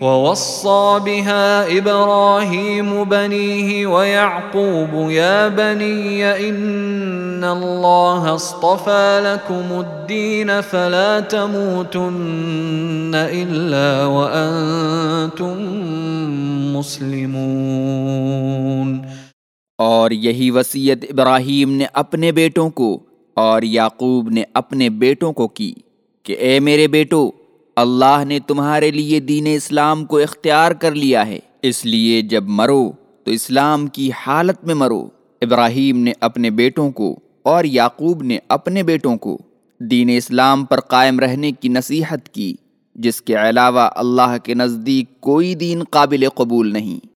ووصى بها ابراهيم بنيه ويعقوب يا بني ان الله اصطفى لكم الدين فلا تموتن الا وانتم مسلمون और यही वसीयत इब्राहीम ने अपने बेटों को और याकूब ने अपने बेटों को की कि ए मेरे बेटो اللہ نے تمہارے لیے دین اسلام کو اختیار کر لیا ہے۔ اس لیے جب مرو تو اسلام کی حالت میں مرو۔ ابراہیم نے اپنے بیٹوں کو اور یعقوب نے اپنے بیٹوں کو دین اسلام پر قائم رہنے کی نصیحت کی، جس کے علاوہ اللہ کے نزدیک کوئی دین قابل قبول نہیں۔